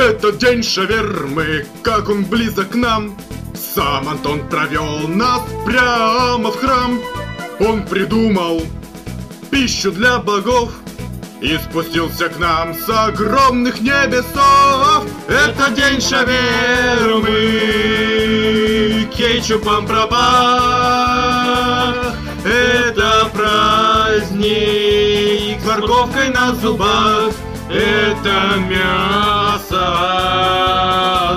Это день шавермы, как он близок к нам. Сам Антон провел нас прямо в храм. Он придумал пищу для богов и спустился к нам с огромных небесов. Это день шавермы. Кетчупом пропах. Это праздник С морковкой на зубах. Это мясо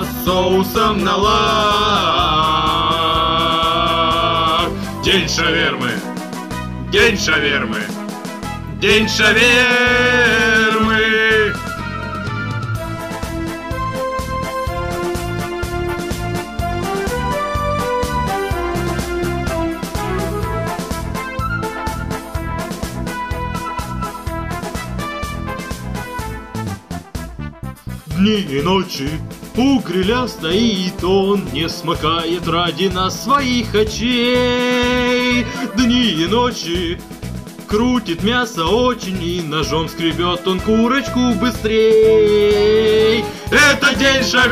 С соусом на лак День шавермы. День шавермы. День шавермы. Дни и ночи у гриля стоит он, не смыкает ради нас своих очей. Дни и ночи Крутит мясо очень и ножом скребет он курочку быстрей. Это день шавермы,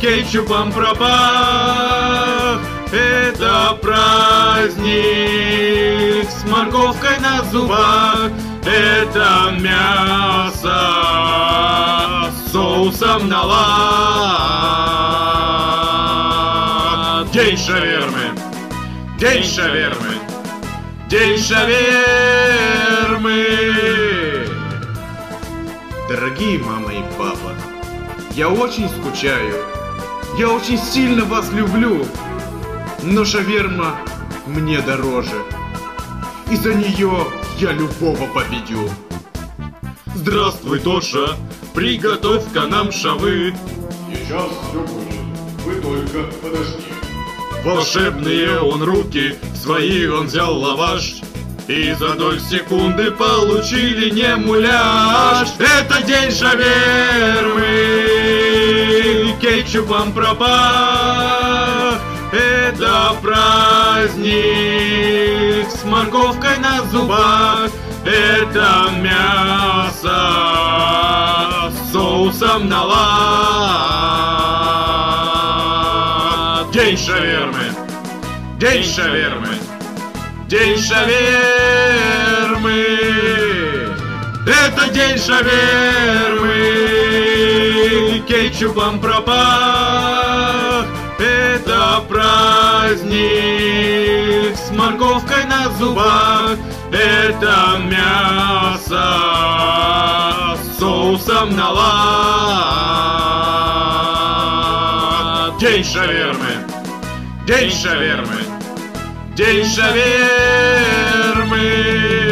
кетчупом пропах. Это праздник с морковкой на зубах. Это мясо соусом на. День шавермы. День шавермы. День шавермы. Дорогие мама и папа, я очень скучаю. Я очень сильно вас люблю. Но шаверма мне дороже. И за нее я любого победю. Здравствуй, Тоша, приготовь-ка нам шавы. Сейчас все будет, вы только подожди. Волшебные он руки, свои он взял лаваш. И за доль секунды получили не муляж. Это день шавермы, кетчупом пропах. Это праздник с морковкой на зубах. Это мясо с соусом на лад. День шавермы. День шавермы. День шавермы. Это день шавермы. Кетчупом пропах. Это праздник с морковкой на зубах. Это мясо соусом на лад. День шавермы. День шавермы. День шавермы.